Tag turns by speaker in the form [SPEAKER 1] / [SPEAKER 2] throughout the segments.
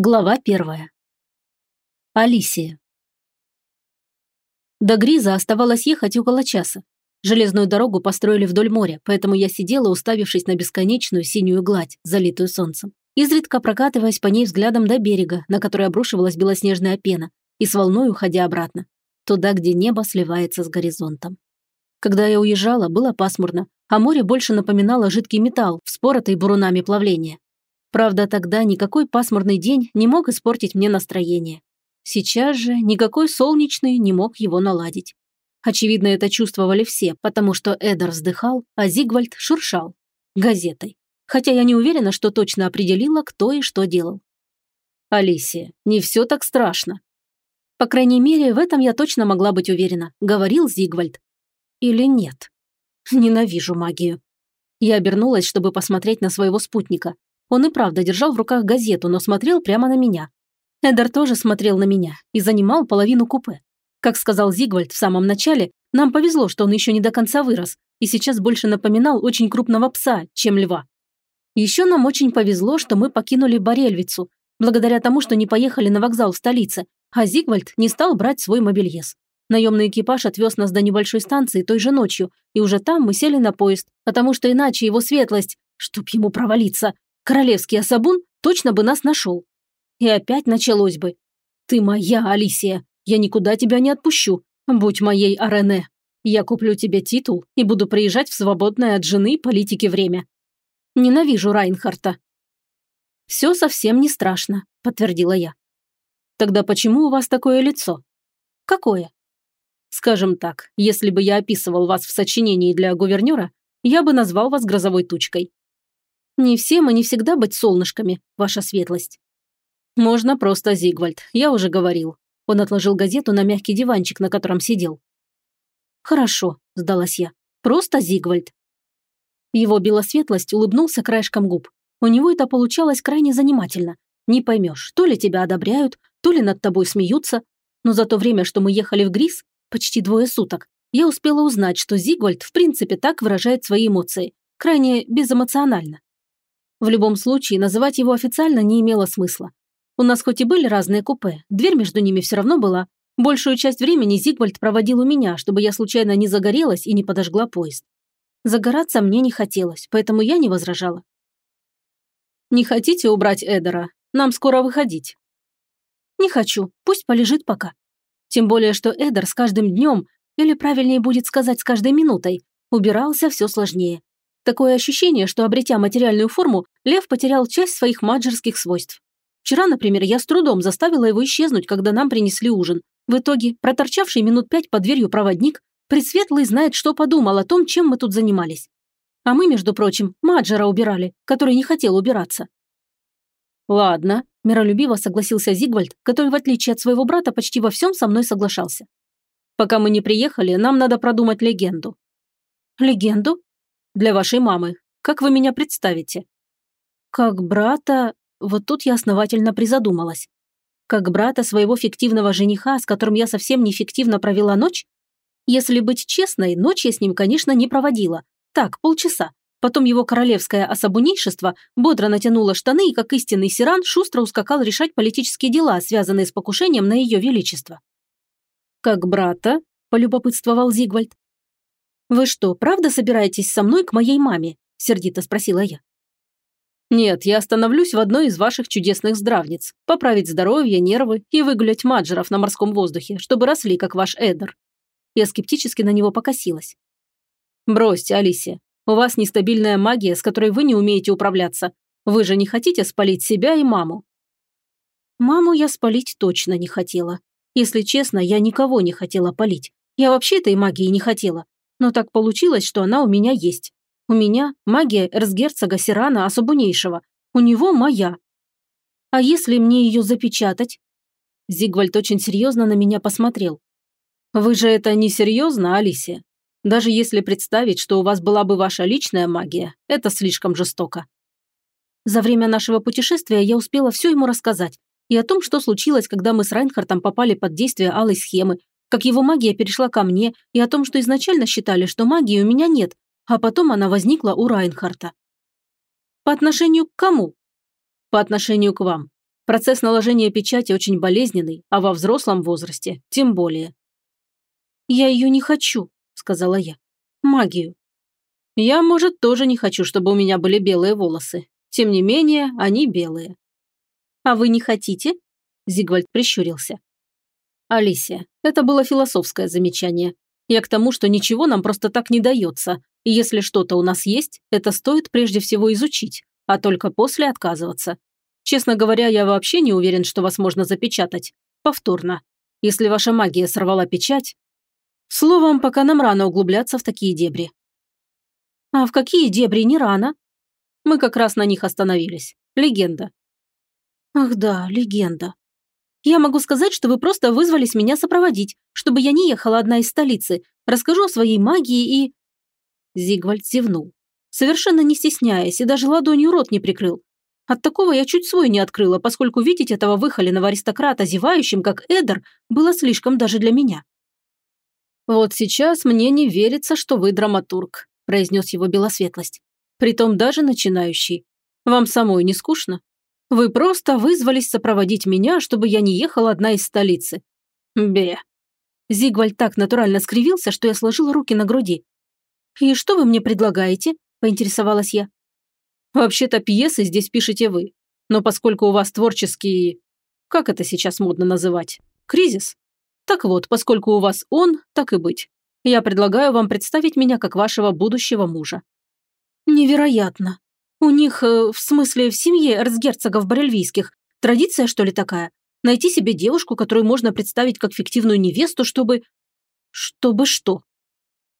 [SPEAKER 1] Глава первая. Алисия. До Гриза оставалось ехать около часа. Железную дорогу построили вдоль моря, поэтому я сидела, уставившись на бесконечную синюю гладь, залитую солнцем, изредка прокатываясь по ней взглядом до берега, на который обрушивалась белоснежная пена, и с волной уходя обратно, туда, где небо сливается с горизонтом. Когда я уезжала, было пасмурно, а море больше напоминало жидкий металл, вспоротый бурунами плавления. Правда, тогда никакой пасмурный день не мог испортить мне настроение. Сейчас же никакой солнечный не мог его наладить. Очевидно, это чувствовали все, потому что Эдер вздыхал, а Зигвальд шуршал. Газетой. Хотя я не уверена, что точно определила, кто и что делал. «Алисия, не все так страшно». По крайней мере, в этом я точно могла быть уверена, говорил Зигвальд. Или нет. Ненавижу магию. Я обернулась, чтобы посмотреть на своего спутника. Он и правда держал в руках газету, но смотрел прямо на меня. Эдер тоже смотрел на меня и занимал половину купе. Как сказал Зигвальд в самом начале, нам повезло, что он еще не до конца вырос и сейчас больше напоминал очень крупного пса, чем льва. Еще нам очень повезло, что мы покинули Борельвицу, благодаря тому, что не поехали на вокзал в столице, а Зигвальд не стал брать свой мобильез. Наемный экипаж отвез нас до небольшой станции той же ночью, и уже там мы сели на поезд, потому что иначе его светлость, чтоб ему провалиться, Королевский особун точно бы нас нашел. И опять началось бы. Ты моя, Алисия. Я никуда тебя не отпущу. Будь моей Арене. Я куплю тебе титул и буду приезжать в свободное от жены политики время. Ненавижу Райнхарта. Все совсем не страшно, подтвердила я. Тогда почему у вас такое лицо? Какое? Скажем так, если бы я описывал вас в сочинении для гувернера, я бы назвал вас грозовой тучкой. Не всем и не всегда быть солнышками, ваша светлость. Можно просто Зигвальд, я уже говорил. Он отложил газету на мягкий диванчик, на котором сидел. Хорошо, сдалась я. Просто Зигвальд. Его белосветлость улыбнулся краешком губ. У него это получалось крайне занимательно. Не поймешь, то ли тебя одобряют, то ли над тобой смеются. Но за то время, что мы ехали в Грис, почти двое суток, я успела узнать, что Зигвальд в принципе так выражает свои эмоции, крайне безэмоционально. В любом случае, называть его официально не имело смысла. У нас хоть и были разные купе, дверь между ними все равно была. Большую часть времени Зигвальд проводил у меня, чтобы я случайно не загорелась и не подожгла поезд. Загораться мне не хотелось, поэтому я не возражала. «Не хотите убрать Эдера? Нам скоро выходить». «Не хочу, пусть полежит пока. Тем более, что Эдер с каждым днем, или правильнее будет сказать с каждой минутой, убирался все сложнее. Такое ощущение, что, обретя материальную форму, лев потерял часть своих маджерских свойств. Вчера, например, я с трудом заставила его исчезнуть, когда нам принесли ужин. В итоге, проторчавший минут пять под дверью проводник, Пресветлый знает, что подумал о том, чем мы тут занимались. А мы, между прочим, Маджера убирали, который не хотел убираться. «Ладно», – миролюбиво согласился Зигвальд, который, в отличие от своего брата, почти во всем со мной соглашался. «Пока мы не приехали, нам надо продумать легенду». «Легенду?» Для вашей мамы. Как вы меня представите?» «Как брата...» Вот тут я основательно призадумалась. Как брата своего фиктивного жениха, с которым я совсем неэффективно провела ночь? Если быть честной, ночь я с ним, конечно, не проводила. Так, полчаса. Потом его королевское особунейшество бодро натянуло штаны и, как истинный сиран, шустро ускакал решать политические дела, связанные с покушением на ее величество. «Как брата?» – полюбопытствовал Зигвальд. «Вы что, правда собираетесь со мной к моей маме?» – сердито спросила я. «Нет, я остановлюсь в одной из ваших чудесных здравниц, поправить здоровье, нервы и выгулять маджеров на морском воздухе, чтобы росли, как ваш Эдер». Я скептически на него покосилась. «Бросьте, Алисия, у вас нестабильная магия, с которой вы не умеете управляться. Вы же не хотите спалить себя и маму?» Маму я спалить точно не хотела. Если честно, я никого не хотела палить. Я вообще этой магии не хотела. Но так получилось, что она у меня есть. У меня магия эрцгерцога Сирана особунейшего. У него моя. А если мне ее запечатать? Зигвальд очень серьезно на меня посмотрел. Вы же это не серьезно, Алисия? Даже если представить, что у вас была бы ваша личная магия, это слишком жестоко. За время нашего путешествия я успела все ему рассказать. И о том, что случилось, когда мы с Райнхартом попали под действие алой схемы, как его магия перешла ко мне, и о том, что изначально считали, что магии у меня нет, а потом она возникла у Райнхарта. По отношению к кому? По отношению к вам. Процесс наложения печати очень болезненный, а во взрослом возрасте тем более. «Я ее не хочу», – сказала я. «Магию». «Я, может, тоже не хочу, чтобы у меня были белые волосы. Тем не менее, они белые». «А вы не хотите?» – Зигвальд прищурился. «Алисия, это было философское замечание. Я к тому, что ничего нам просто так не дается, и если что-то у нас есть, это стоит прежде всего изучить, а только после отказываться. Честно говоря, я вообще не уверен, что вас можно запечатать. Повторно. Если ваша магия сорвала печать... Словом, пока нам рано углубляться в такие дебри. А в какие дебри не рано? Мы как раз на них остановились. Легенда. Ах да, легенда. Я могу сказать, что вы просто вызвались меня сопроводить, чтобы я не ехала одна из столицы. Расскажу о своей магии и...» Зигвальд зевнул, совершенно не стесняясь и даже ладонью рот не прикрыл. От такого я чуть свой не открыла, поскольку видеть этого выхоленного аристократа, зевающим, как Эдер, было слишком даже для меня. «Вот сейчас мне не верится, что вы драматург», – произнес его белосветлость. «Притом даже начинающий. Вам самой не скучно?» Вы просто вызвались сопроводить меня, чтобы я не ехала одна из столицы. Бе. Зигвальд так натурально скривился, что я сложила руки на груди. «И что вы мне предлагаете?» – поинтересовалась я. «Вообще-то пьесы здесь пишете вы. Но поскольку у вас творческий... Как это сейчас модно называть? Кризис? Так вот, поскольку у вас он, так и быть. Я предлагаю вам представить меня как вашего будущего мужа». «Невероятно», у них, э, в смысле, в семье эрцгерцогов барельвийских, традиция, что ли, такая? Найти себе девушку, которую можно представить как фиктивную невесту, чтобы... Чтобы что?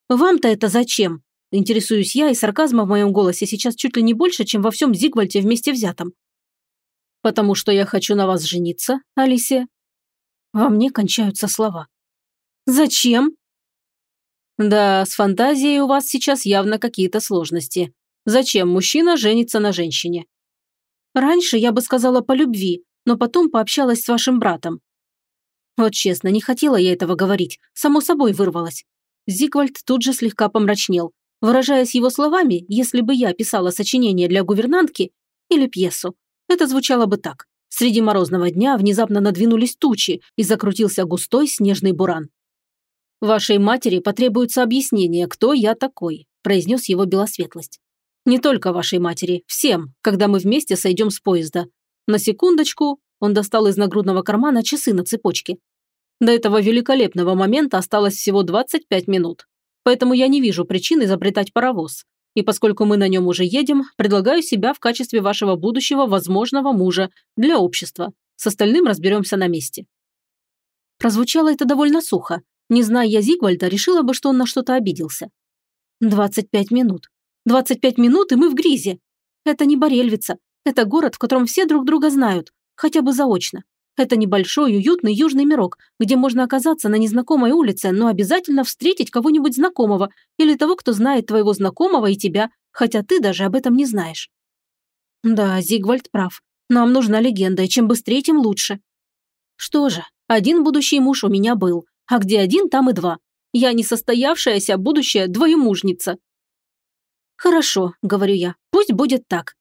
[SPEAKER 1] Вам-то это зачем? Интересуюсь я, и сарказма в моем голосе сейчас чуть ли не больше, чем во всем Зигвальте вместе взятом. Потому что я хочу на вас жениться, Алисия. Во мне кончаются слова. Зачем? Да, с фантазией у вас сейчас явно какие-то сложности. Зачем мужчина женится на женщине? Раньше я бы сказала по любви, но потом пообщалась с вашим братом. Вот честно, не хотела я этого говорить, само собой вырвалась. Зигвальд тут же слегка помрачнел. Выражаясь его словами, если бы я писала сочинение для гувернантки или пьесу, это звучало бы так. Среди морозного дня внезапно надвинулись тучи и закрутился густой снежный буран. «Вашей матери потребуется объяснение, кто я такой», произнес его белосветлость. Не только вашей матери, всем, когда мы вместе сойдем с поезда. На секундочку он достал из нагрудного кармана часы на цепочке. До этого великолепного момента осталось всего 25 минут. Поэтому я не вижу причин изобретать паровоз. И поскольку мы на нем уже едем, предлагаю себя в качестве вашего будущего возможного мужа для общества. С остальным разберемся на месте. Прозвучало это довольно сухо. Не зная я Зигвальда, решила бы, что он на что-то обиделся. 25 минут. 25 минут, и мы в Гризе. Это не Борельвица. Это город, в котором все друг друга знают, хотя бы заочно. Это небольшой, уютный южный мирок, где можно оказаться на незнакомой улице, но обязательно встретить кого-нибудь знакомого или того, кто знает твоего знакомого и тебя, хотя ты даже об этом не знаешь. Да, Зигвальд прав. Нам нужна легенда, и чем быстрее, тем лучше. Что же, один будущий муж у меня был, а где один, там и два. Я не состоявшаяся будущая двоемужница. «Хорошо», — говорю я, — «пусть будет так».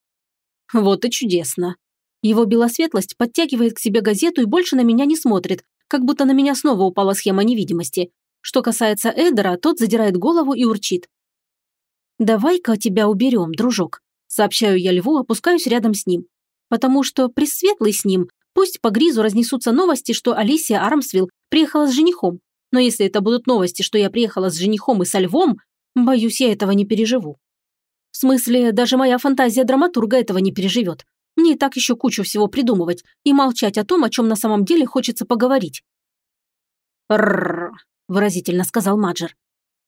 [SPEAKER 1] Вот и чудесно. Его белосветлость подтягивает к себе газету и больше на меня не смотрит, как будто на меня снова упала схема невидимости. Что касается Эдера, тот задирает голову и урчит. «Давай-ка тебя уберем, дружок», — сообщаю я Льву, опускаюсь рядом с ним. Потому что пресветлый с ним, пусть по Гризу разнесутся новости, что Алисия Армсвилл приехала с женихом. Но если это будут новости, что я приехала с женихом и со Львом, боюсь, я этого не переживу. В смысле, даже моя фантазия драматурга этого не переживет. Мне и так еще кучу всего придумывать и молчать о том, о чем на самом деле хочется поговорить. «Рррр», – выразительно сказал Маджер.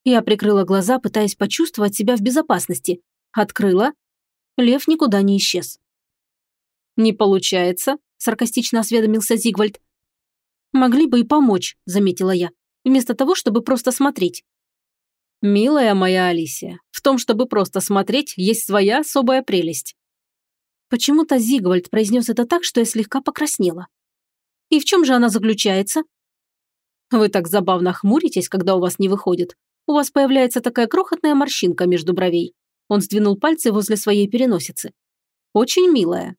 [SPEAKER 1] Я прикрыла глаза, пытаясь почувствовать себя в безопасности. Открыла. Лев никуда не исчез. «Не получается», – саркастично осведомился Зигвальд. «Могли бы и помочь», – заметила я, вместо того, чтобы просто смотреть. «Милая моя Алисия, в том, чтобы просто смотреть, есть своя особая прелесть». Почему-то Зигвальд произнес это так, что я слегка покраснела. «И в чем же она заключается?» «Вы так забавно хмуритесь, когда у вас не выходит. У вас появляется такая крохотная морщинка между бровей». Он сдвинул пальцы возле своей переносицы. «Очень милая».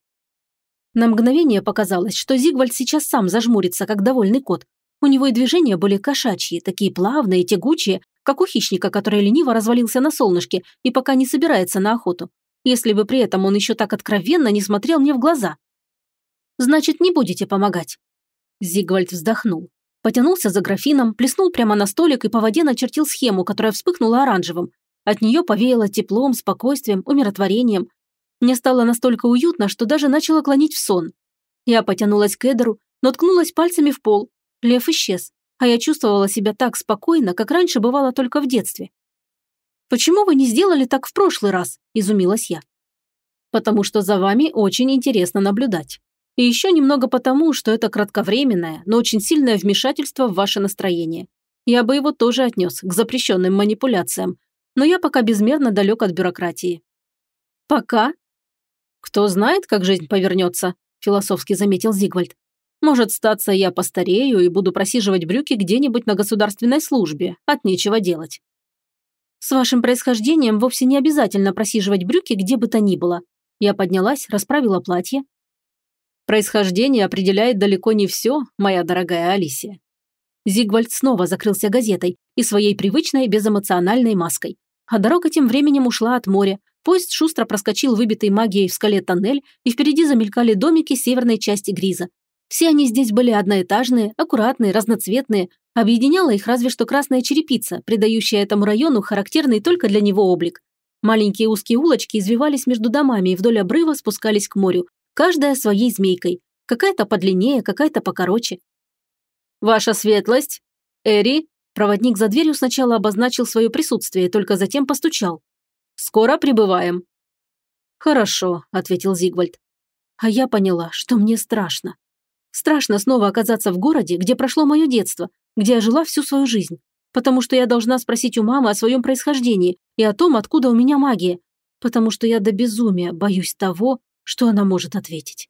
[SPEAKER 1] На мгновение показалось, что Зигвальд сейчас сам зажмурится, как довольный кот. У него и движения были кошачьи, такие плавные, тягучие, как у хищника, который лениво развалился на солнышке и пока не собирается на охоту. Если бы при этом он еще так откровенно не смотрел мне в глаза. «Значит, не будете помогать?» Зигвальд вздохнул. Потянулся за графином, плеснул прямо на столик и по воде начертил схему, которая вспыхнула оранжевым. От нее повеяло теплом, спокойствием, умиротворением. Мне стало настолько уютно, что даже начало клонить в сон. Я потянулась к Эдеру, но ткнулась пальцами в пол. Лев исчез, а я чувствовала себя так спокойно, как раньше бывало только в детстве. «Почему вы не сделали так в прошлый раз?» – изумилась я. «Потому что за вами очень интересно наблюдать. И еще немного потому, что это кратковременное, но очень сильное вмешательство в ваше настроение. Я бы его тоже отнес к запрещенным манипуляциям, но я пока безмерно далек от бюрократии». «Пока?» «Кто знает, как жизнь повернется», – философски заметил Зигвальд. «Может, статься я постарею и буду просиживать брюки где-нибудь на государственной службе, от нечего делать». «С вашим происхождением вовсе не обязательно просиживать брюки где бы то ни было». Я поднялась, расправила платье. «Происхождение определяет далеко не все, моя дорогая Алисия». Зигвальд снова закрылся газетой и своей привычной безэмоциональной маской. А дорога тем временем ушла от моря, Поезд шустро проскочил выбитый магией в скале тоннель, и впереди замелькали домики северной части Гриза. Все они здесь были одноэтажные, аккуратные, разноцветные, объединяла их разве что красная черепица, придающая этому району характерный только для него облик. Маленькие узкие улочки извивались между домами и вдоль обрыва спускались к морю, каждая своей змейкой. Какая-то подлиннее, какая-то покороче. «Ваша светлость! Эри!» Проводник за дверью сначала обозначил свое присутствие, только затем постучал. Скоро прибываем». «Хорошо», – ответил Зигвальд. А я поняла, что мне страшно. Страшно снова оказаться в городе, где прошло мое детство, где я жила всю свою жизнь. Потому что я должна спросить у мамы о своем происхождении и о том, откуда у меня магия. Потому что я до безумия боюсь того, что она может ответить.